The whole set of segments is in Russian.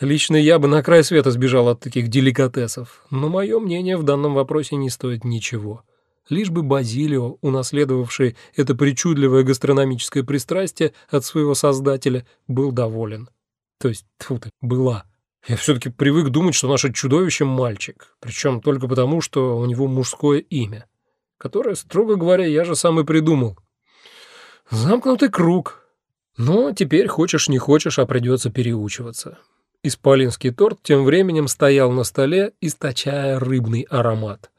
Лично я бы на край света сбежал от таких деликатесов, но мое мнение в данном вопросе не стоит ничего. Лишь бы Базилио, унаследовавший это причудливое гастрономическое пристрастие от своего создателя, был доволен. То есть, тьфу ты, была. Я все-таки привык думать, что наше чудовище — мальчик, причем только потому, что у него мужское имя, которое, строго говоря, я же сам и придумал. Замкнутый круг. Но теперь хочешь не хочешь, а придется переучиваться. Исполинский торт тем временем стоял на столе, источая рыбный аромат.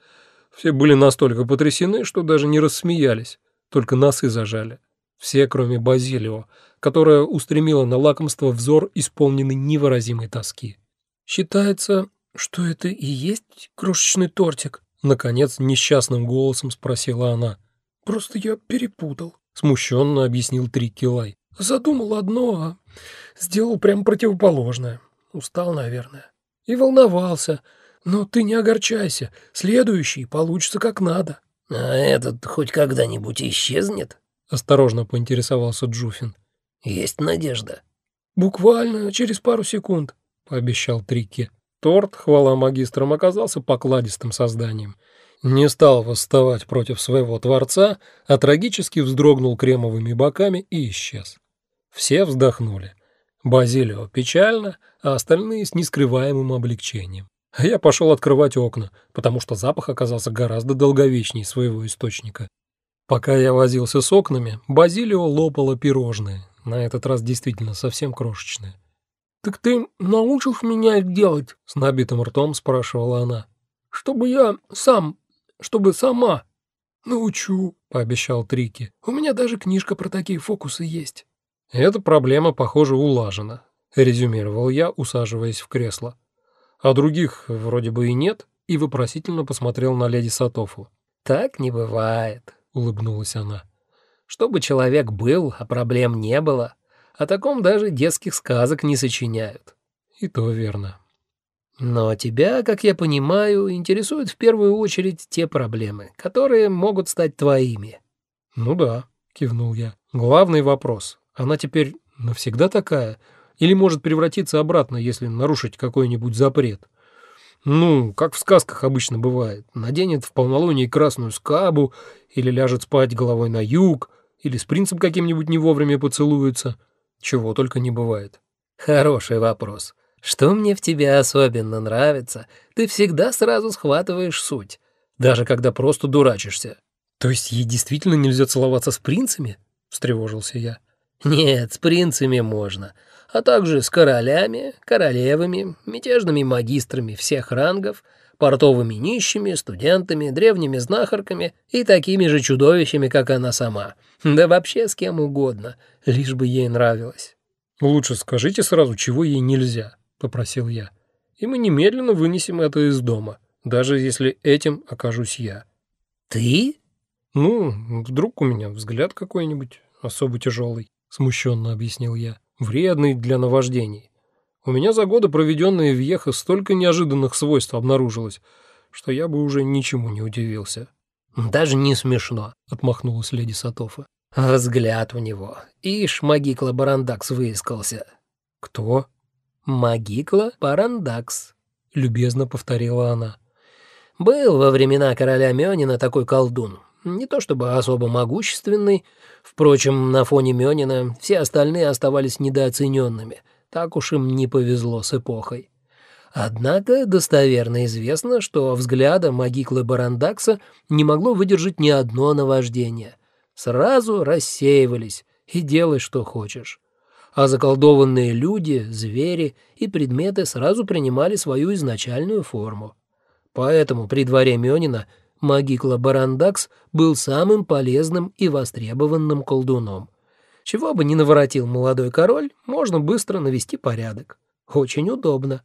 Все были настолько потрясены, что даже не рассмеялись, только носы зажали. Все, кроме Базилио, которая устремила на лакомство взор, исполненный невыразимой тоски. «Считается, что это и есть крошечный тортик?» Наконец, несчастным голосом спросила она. «Просто я перепутал», — смущенно объяснил Триккилай. «Задумал одно, а сделал прям противоположное. Устал, наверное. И волновался. Но ты не огорчайся. Следующий получится как надо. А этот хоть когда-нибудь исчезнет? Осторожно поинтересовался Джуфин. Есть надежда. Буквально через пару секунд, пообещал Трикки. Торт, хвала магистрам, оказался покладистым созданием. Не стал восставать против своего творца, а трагически вздрогнул кремовыми боками и исчез. Все вздохнули. Базилио печально, а остальные с нескрываемым облегчением. Я пошел открывать окна, потому что запах оказался гораздо долговечнее своего источника. Пока я возился с окнами, Базилио лопала пирожные, на этот раз действительно совсем крошечные. «Так ты научишь меня их делать?» — с набитым ртом спрашивала она. «Чтобы я сам, чтобы сама». «Научу», — пообещал Трики. «У меня даже книжка про такие фокусы есть». «Эта проблема, похоже, улажена», — резюмировал я, усаживаясь в кресло. «А других вроде бы и нет», и вопросительно посмотрел на леди Сатофу. «Так не бывает», — улыбнулась она. «Чтобы человек был, а проблем не было, о таком даже детских сказок не сочиняют». «И то верно». «Но тебя, как я понимаю, интересуют в первую очередь те проблемы, которые могут стать твоими». «Ну да», — кивнул я. «Главный вопрос. Она теперь навсегда такая? Или может превратиться обратно, если нарушить какой-нибудь запрет? Ну, как в сказках обычно бывает. Наденет в полнолуние красную скабу, или ляжет спать головой на юг, или с принцем каким-нибудь не вовремя поцелуется. Чего только не бывает. Хороший вопрос. Что мне в тебе особенно нравится, ты всегда сразу схватываешь суть, даже когда просто дурачишься. То есть ей действительно нельзя целоваться с принцами? Встревожился я. Нет, с принцами можно, а также с королями, королевами, мятежными магистрами всех рангов, портовыми нищими, студентами, древними знахарками и такими же чудовищами, как она сама. Да вообще с кем угодно, лишь бы ей нравилось. «Лучше скажите сразу, чего ей нельзя», — попросил я. «И мы немедленно вынесем это из дома, даже если этим окажусь я». «Ты?» «Ну, вдруг у меня взгляд какой-нибудь особо тяжелый» смущенно объяснил я. «Вредный для наваждений. У меня за годы, проведенные в Ехо, столько неожиданных свойств обнаружилось, что я бы уже ничему не удивился». «Даже не смешно», — отмахнулась леди Сатофа. «Взгляд у него. Ишь, Магикла Барандакс выискался». «Кто?» «Магикла Барандакс», — любезно повторила она. «Был во времена короля Мёнина такой колдун. Не то чтобы особо могущественный, Впрочем, на фоне Мёнина все остальные оставались недооцененными, так уж им не повезло с эпохой. Однако достоверно известно, что взгляда Магиклы Барандакса не могло выдержать ни одно наваждение. Сразу рассеивались, и делай, что хочешь. А заколдованные люди, звери и предметы сразу принимали свою изначальную форму. Поэтому при дворе Мёнина Магикла Барандакс был самым полезным и востребованным колдуном. Чего бы ни наворотил молодой король, можно быстро навести порядок. Очень удобно.